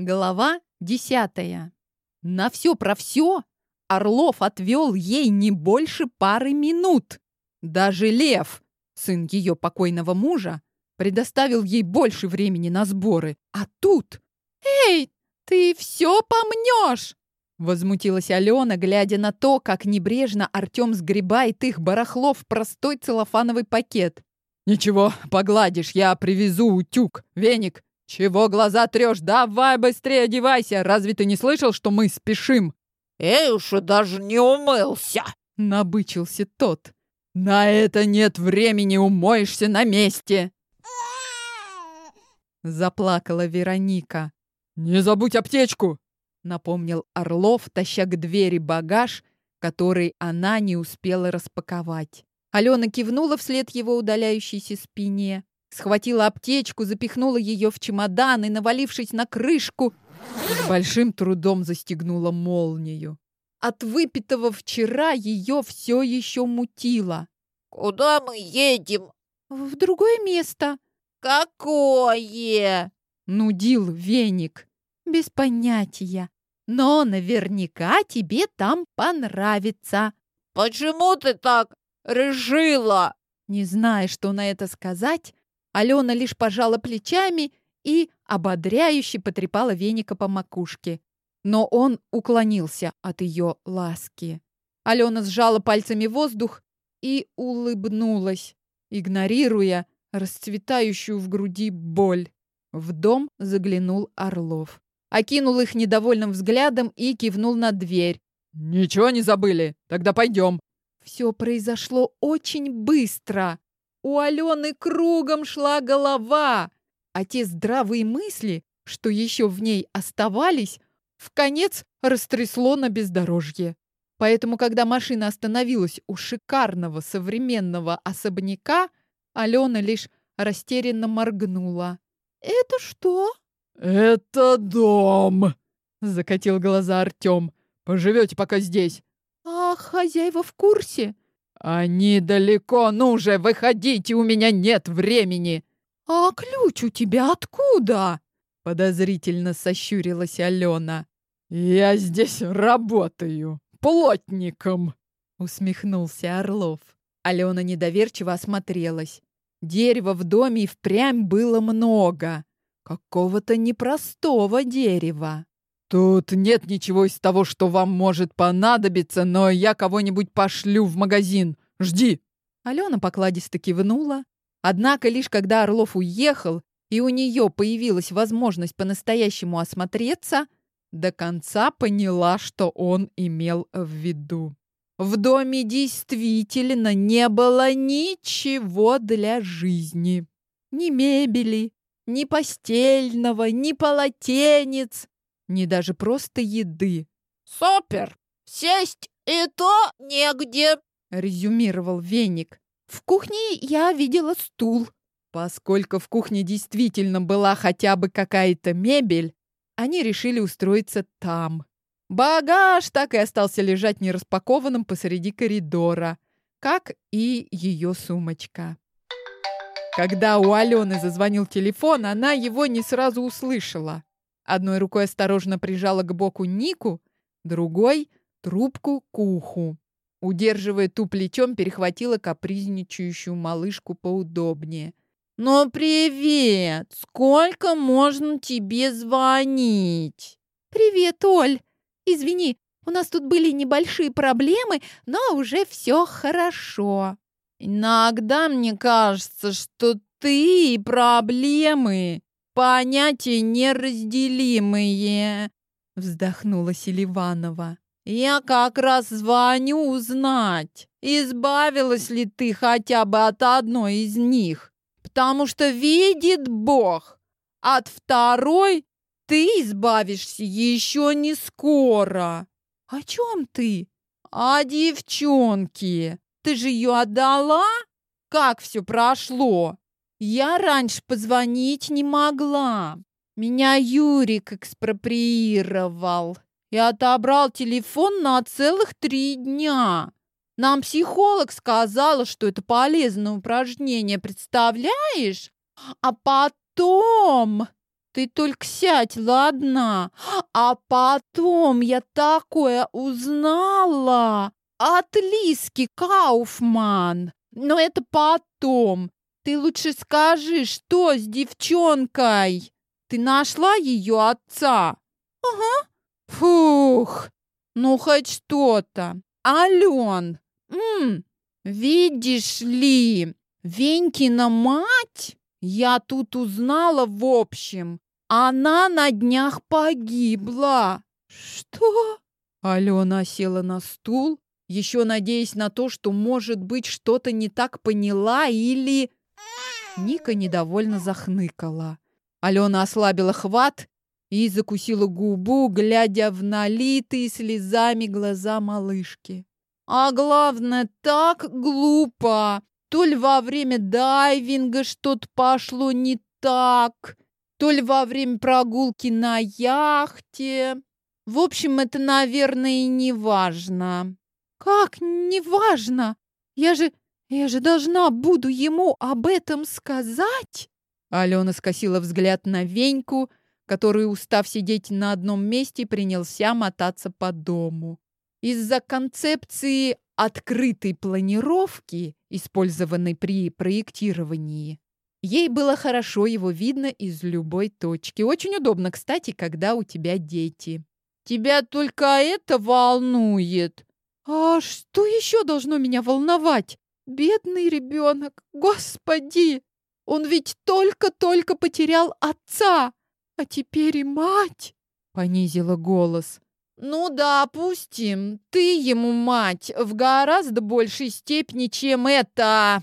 Глава десятая. На все про все Орлов отвел ей не больше пары минут. Даже Лев, сын ее покойного мужа, предоставил ей больше времени на сборы. А тут... «Эй, ты все помнешь!» Возмутилась Алена, глядя на то, как небрежно Артем сгребает их барахло в простой целлофановый пакет. «Ничего, погладишь, я привезу утюг, веник, «Чего глаза трешь? Давай быстрее одевайся! Разве ты не слышал, что мы спешим?» «Я уж даже не умылся!» — набычился тот. «На это нет времени, умоешься на месте!» Заплакала Вероника. «Не забудь аптечку!» — напомнил Орлов, таща к двери багаж, который она не успела распаковать. Алена кивнула вслед его удаляющейся спине. Схватила аптечку, запихнула ее в чемодан и, навалившись на крышку, с большим трудом застегнула молнию. От выпитого вчера ее все еще мутило. «Куда мы едем?» «В другое место». «Какое?» — нудил веник. «Без понятия. Но наверняка тебе там понравится». «Почему ты так решила?» Не зная, что на это сказать, Алена лишь пожала плечами и ободряюще потрепала веника по макушке. Но он уклонился от ее ласки. Алена сжала пальцами воздух и улыбнулась, игнорируя расцветающую в груди боль. В дом заглянул Орлов. Окинул их недовольным взглядом и кивнул на дверь. «Ничего не забыли? Тогда пойдем». Все произошло очень быстро. У Алены кругом шла голова, а те здравые мысли, что еще в ней оставались, в конец растрясло на бездорожье. Поэтому, когда машина остановилась у шикарного современного особняка, Алена лишь растерянно моргнула. «Это что?» «Это дом!» — закатил глаза Артем. «Поживете пока здесь». «А хозяева в курсе?» «Они далеко, ну же, выходите, у меня нет времени!» «А ключ у тебя откуда?» Подозрительно сощурилась Алена. «Я здесь работаю, плотником!» Усмехнулся Орлов. Алена недоверчиво осмотрелась. Дерева в доме и впрямь было много. Какого-то непростого дерева. «Тут нет ничего из того, что вам может понадобиться, но я кого-нибудь пошлю в магазин. Жди!» Алена покладисто кивнула. Однако лишь когда Орлов уехал, и у нее появилась возможность по-настоящему осмотреться, до конца поняла, что он имел в виду. В доме действительно не было ничего для жизни. Ни мебели, ни постельного, ни полотенец, ни даже просто еды. «Супер! Сесть и то негде!» — резюмировал Веник. «В кухне я видела стул». Поскольку в кухне действительно была хотя бы какая-то мебель, они решили устроиться там. Багаж так и остался лежать нераспакованным посреди коридора, как и ее сумочка. Когда у Алены зазвонил телефон, она его не сразу услышала. Одной рукой осторожно прижала к боку Нику, другой — трубку к уху. Удерживая ту плечом, перехватила капризничающую малышку поудобнее. «Ну, привет! Сколько можно тебе звонить?» «Привет, Оль! Извини, у нас тут были небольшие проблемы, но уже все хорошо». «Иногда мне кажется, что ты и проблемы понятия неразделимые, вздохнула Селиванова. Я как раз звоню узнать, избавилась ли ты хотя бы от одной из них, потому что видит Бог, от второй ты избавишься еще не скоро. О чем ты? О девчонке. Ты же ее отдала? Как все прошло? Я раньше позвонить не могла. Меня Юрик экспроприировал и отобрал телефон на целых три дня. Нам психолог сказала, что это полезное упражнение, представляешь? А потом... Ты только сядь, ладно? А потом я такое узнала от Лиски Кауфман. Но это потом. Ты лучше скажи, что с девчонкой? Ты нашла ее отца? Ага. Фух, ну хоть что-то. Ален, м видишь ли, Венькина мать, я тут узнала в общем, она на днях погибла. Что? Алена села на стул, еще надеясь на то, что, может быть, что-то не так поняла или... Ника недовольно захныкала. Алена ослабила хват и закусила губу, глядя в налитые слезами глаза малышки. А главное, так глупо. То ли во время дайвинга что-то пошло не так, то ли во время прогулки на яхте. В общем, это, наверное, и не важно. Как не важно? Я же, я же должна буду ему об этом сказать? Алена скосила взгляд на Веньку, который, устав сидеть на одном месте, принялся мотаться по дому. Из-за концепции открытой планировки, использованной при проектировании, ей было хорошо его видно из любой точки. Очень удобно, кстати, когда у тебя дети. Тебя только это волнует. А что еще должно меня волновать? Бедный ребенок, господи! Он ведь только-только потерял отца. А теперь и мать!» — понизила голос. «Ну да, опустим. Ты ему мать в гораздо большей степени, чем это...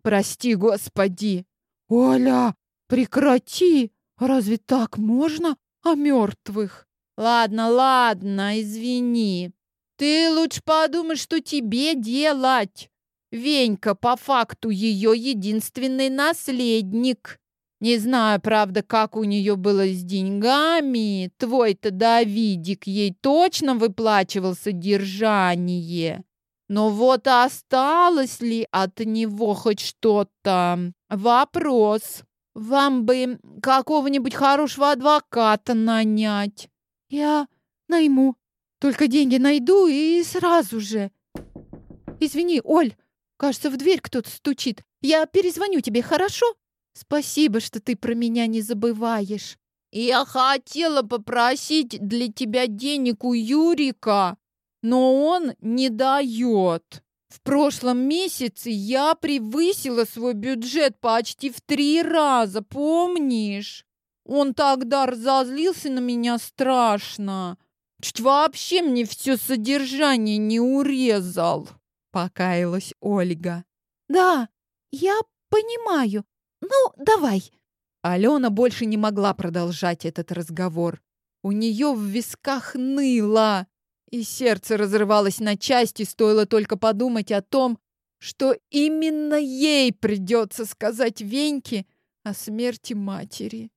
Прости, господи!» «Оля, прекрати! Разве так можно о мертвых?» «Ладно, ладно, извини. Ты лучше подумай, что тебе делать. Венька по факту ее единственный наследник. Не знаю, правда, как у нее было с деньгами. Твой-то Давидик ей точно выплачивал содержание. Но вот осталось ли от него хоть что-то? Вопрос. Вам бы какого-нибудь хорошего адвоката нанять. Я найму. Только деньги найду и сразу же. Извини, Оль, кажется, в дверь кто-то стучит. Я перезвоню тебе, хорошо? Спасибо, что ты про меня не забываешь. Я хотела попросить для тебя денег у Юрика, но он не дает. В прошлом месяце я превысила свой бюджет почти в три раза, помнишь? Он тогда разозлился на меня страшно. Чуть вообще мне все содержание не урезал, покаялась Ольга. Да, я понимаю, «Ну, давай!» Алена больше не могла продолжать этот разговор. У нее в висках ныло, и сердце разрывалось на части, стоило только подумать о том, что именно ей придется сказать Веньке о смерти матери.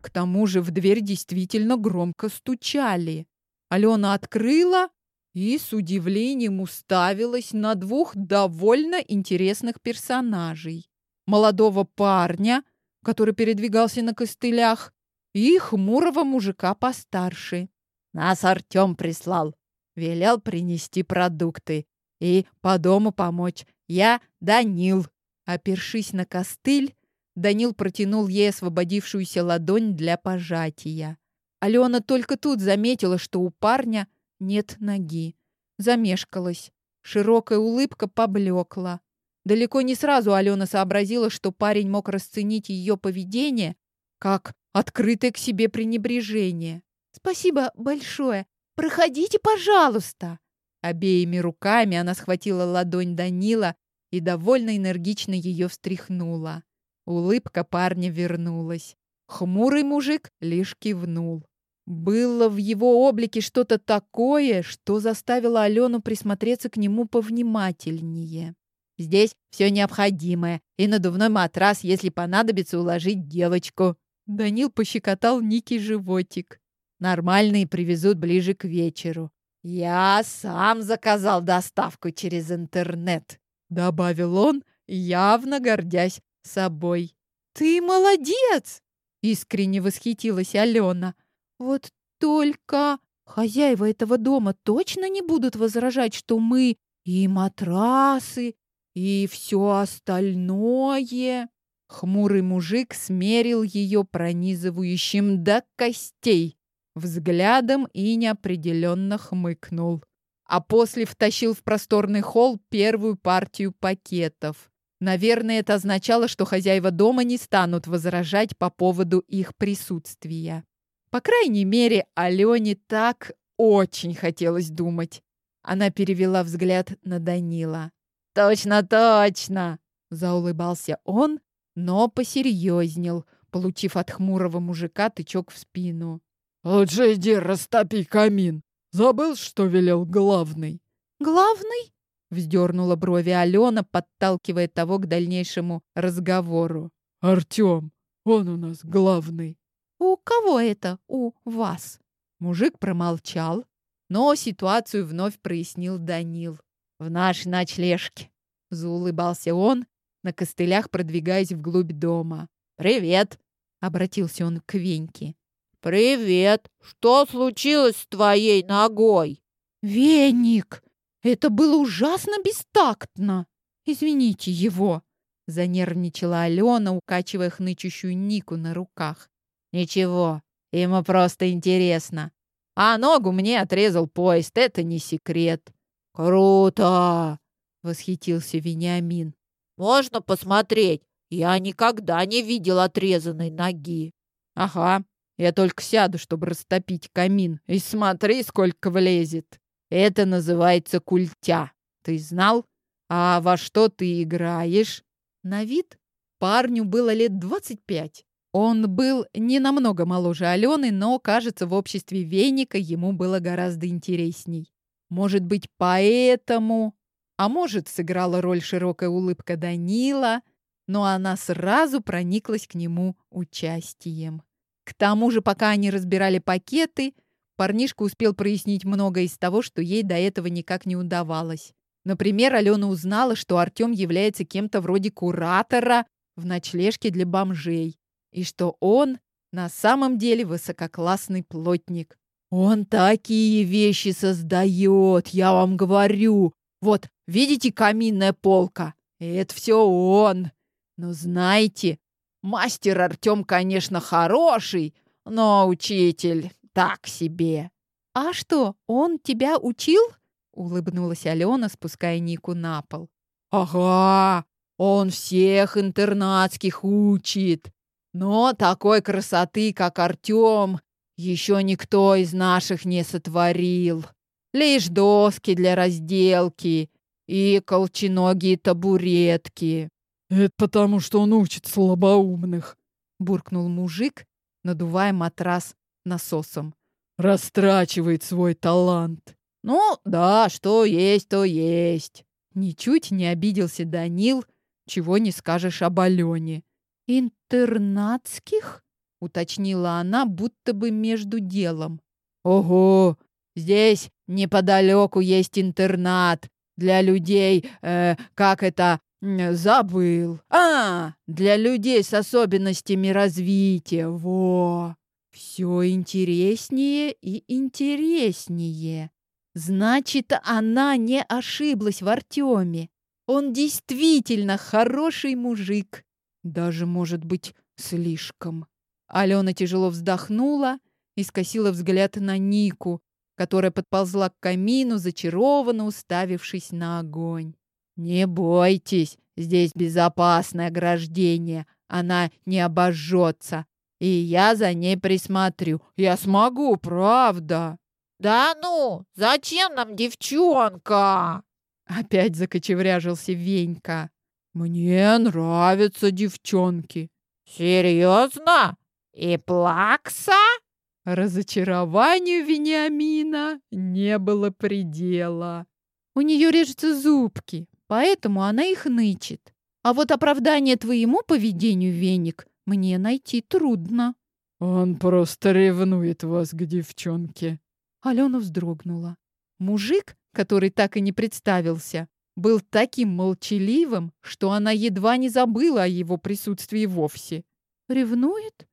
К тому же в дверь действительно громко стучали. Алена открыла и с удивлением уставилась на двух довольно интересных персонажей молодого парня, который передвигался на костылях, и хмурого мужика постарше. Нас Артем прислал. Велел принести продукты и по дому помочь. Я Данил. Опершись на костыль, Данил протянул ей освободившуюся ладонь для пожатия. Алена только тут заметила, что у парня нет ноги. Замешкалась. Широкая улыбка поблекла. Далеко не сразу Алена сообразила, что парень мог расценить ее поведение как открытое к себе пренебрежение. «Спасибо большое. Проходите, пожалуйста!» Обеими руками она схватила ладонь Данила и довольно энергично ее встряхнула. Улыбка парня вернулась. Хмурый мужик лишь кивнул. Было в его облике что-то такое, что заставило Алену присмотреться к нему повнимательнее. Здесь все необходимое. И надувной матрас, если понадобится уложить девочку». Данил пощекотал Ники животик. «Нормальные привезут ближе к вечеру. Я сам заказал доставку через интернет», — добавил он, явно гордясь собой. «Ты молодец!» Искренне восхитилась Алена. Вот только хозяева этого дома точно не будут возражать, что мы и матрасы, и все остальное. Хмурый мужик смерил ее пронизывающим до костей взглядом и неопределенно хмыкнул. А после втащил в просторный холл первую партию пакетов. Наверное, это означало, что хозяева дома не станут возражать по поводу их присутствия. По крайней мере, Алене так очень хотелось думать. Она перевела взгляд на Данила. «Точно, точно!» – заулыбался он, но посерьезнел, получив от хмурого мужика тычок в спину. «Лучше иди растопи камин. Забыл, что велел главный?» «Главный?» — вздернула брови Алена, подталкивая того к дальнейшему разговору. «Артем, он у нас главный». «У кого это у вас?» Мужик промолчал, но ситуацию вновь прояснил Данил. «В нашей ночлежке», — заулыбался он, на костылях продвигаясь вглубь дома. «Привет!» — обратился он к Веньке. «Привет! Что случилось с твоей ногой?» «Веник! Это было ужасно бестактно! Извините его!» Занервничала Алена, укачивая хнычущую Нику на руках. «Ничего, ему просто интересно. А ногу мне отрезал поезд, это не секрет». «Круто!» — восхитился Вениамин. «Можно посмотреть? Я никогда не видел отрезанной ноги». «Ага, я только сяду, чтобы растопить камин. И смотри, сколько влезет. Это называется культя. Ты знал? А во что ты играешь? На вид парню было лет двадцать пять. Он был не намного моложе Алены, но, кажется, в обществе веника ему было гораздо интересней. Может быть, поэтому... А может, сыграла роль широкая улыбка Данила, но она сразу прониклась к нему участием. К тому же, пока они разбирали пакеты, парнишка успел прояснить многое из того, что ей до этого никак не удавалось. Например, Алена узнала, что Артем является кем-то вроде куратора в ночлежке для бомжей, и что он на самом деле высококлассный плотник. Он такие вещи создает, я вам говорю. Вот, видите каминная полка? Это все он. Но знаете, Мастер Артем, конечно, хороший, но учитель так себе. А что, он тебя учил? Улыбнулась Алена, спуская Нику на пол. Ага, он всех интернатских учит. Но такой красоты, как Артем, еще никто из наших не сотворил. Лишь доски для разделки и колченогие табуретки. «Это потому, что он учит слабоумных», — буркнул мужик, надувая матрас насосом. «Растрачивает свой талант». «Ну, да, что есть, то есть». Ничуть не обиделся Данил, чего не скажешь об Алене. «Интернатских?» — уточнила она, будто бы между делом. «Ого! Здесь неподалеку есть интернат для людей, э, как это, Забыл. А, для людей с особенностями развития. Во. Все интереснее и интереснее. Значит, она не ошиблась в Артеме. Он действительно хороший мужик. Даже, может быть, слишком. Алена тяжело вздохнула и скосила взгляд на Нику, которая подползла к камину, зачарованно уставившись на огонь. «Не бойтесь, здесь безопасное ограждение, она не обожжется, и я за ней присмотрю. Я смогу, правда!» «Да ну, зачем нам девчонка?» Опять закочевряжился Венька. «Мне нравятся девчонки». «Серьезно? И плакса?» Разочарованию Вениамина не было предела. У нее режутся зубки, Поэтому она их нычет. А вот оправдание твоему поведению, Веник, мне найти трудно. Он просто ревнует вас к девчонке. Алена вздрогнула. Мужик, который так и не представился, был таким молчаливым, что она едва не забыла о его присутствии вовсе. Ревнует?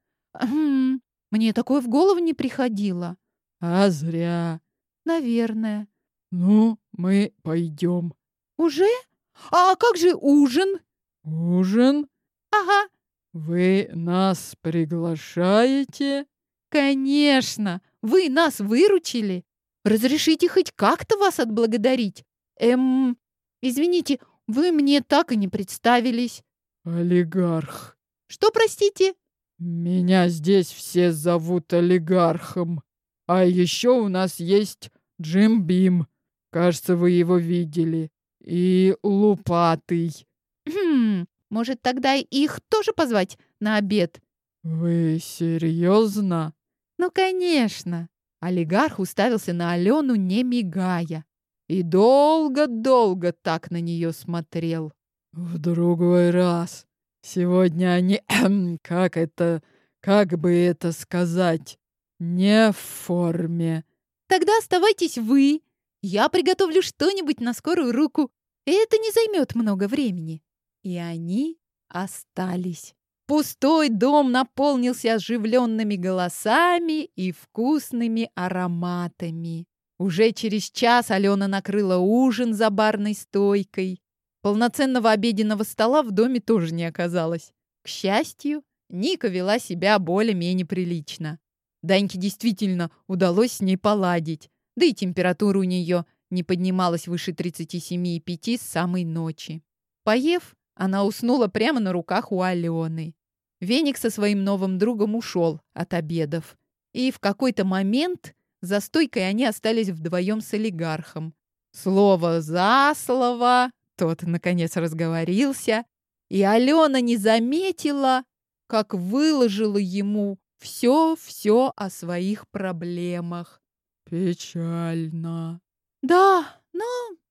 Мне такое в голову не приходило. А зря. Наверное. Ну, мы пойдем. Уже? А как же ужин? Ужин? Ага, Вы нас приглашаете? конечно. Вы нас выручили. Разрешите хоть как-то вас отблагодарить? Эм, извините, вы мне так и не представились. Олигарх. Что, простите? Меня здесь все зовут олигархом. А еще у нас есть Джим Бим. Кажется, вы его видели. И Лупатый. Хм, может, тогда их тоже позвать на обед? Вы серьезно? Ну, конечно. Олигарх уставился на Алену, не мигая. И долго-долго так на нее смотрел. В другой раз. Сегодня они, как это, как бы это сказать, не в форме. Тогда оставайтесь вы. Я приготовлю что-нибудь на скорую руку. Это не займет много времени. И они остались. Пустой дом наполнился оживленными голосами и вкусными ароматами. Уже через час Алена накрыла ужин за барной стойкой. Полноценного обеденного стола в доме тоже не оказалось. К счастью, Ника вела себя более-менее прилично. Даньке действительно удалось с ней поладить, да и температура у нее не поднималась выше 37,5 с самой ночи. Поев, она уснула прямо на руках у Алены. Веник со своим новым другом ушел от обедов. И в какой-то момент за стойкой они остались вдвоем с олигархом. Слово за слово, тот, наконец, разговорился, и Алена не заметила, как выложила ему все-все о своих проблемах. Печально. «Да, но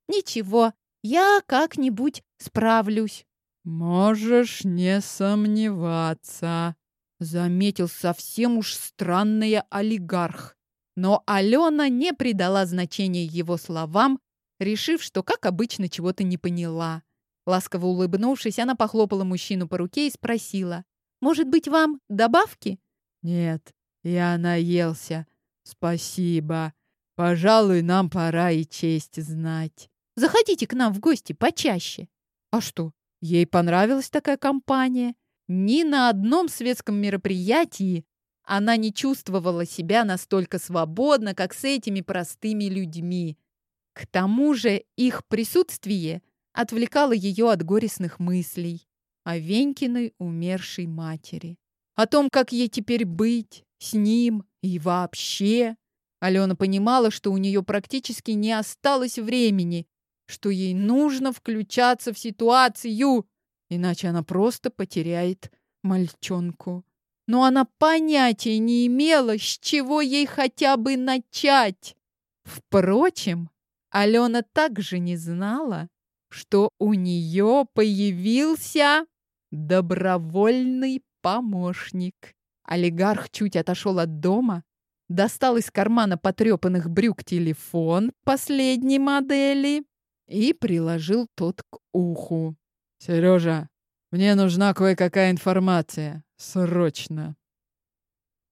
ничего, я как-нибудь справлюсь». Можешь не сомневаться, Заметил совсем уж странный олигарх. Но Алена не придала значения его словам, решив, что, как обычно, чего-то не поняла. Ласково улыбнувшись, она похлопала мужчину по руке и спросила, «Может быть, вам добавки?» Нет, я наелся. Спасибо. Пожалуй, нам пора и честь знать. «Заходите к нам в гости почаще». А что, ей понравилась такая компания? Ни на одном светском мероприятии она не чувствовала себя настолько свободно, как с этими простыми людьми. К тому же их присутствие отвлекало ее от горестных мыслей о Венькиной умершей матери. О том, как ей теперь быть с ним и вообще. Алена понимала, что у нее практически не осталось времени, что ей нужно включаться в ситуацию, иначе она просто потеряет мальчонку. Но она понятия не имела, с чего ей хотя бы начать. Впрочем, Алена также не знала, что у нее появился добровольный помощник. Олигарх чуть отошел от дома, достал из кармана потрепанных брюк телефон последней модели и приложил тот к уху. Сережа, мне нужна кое-какая информация. Срочно.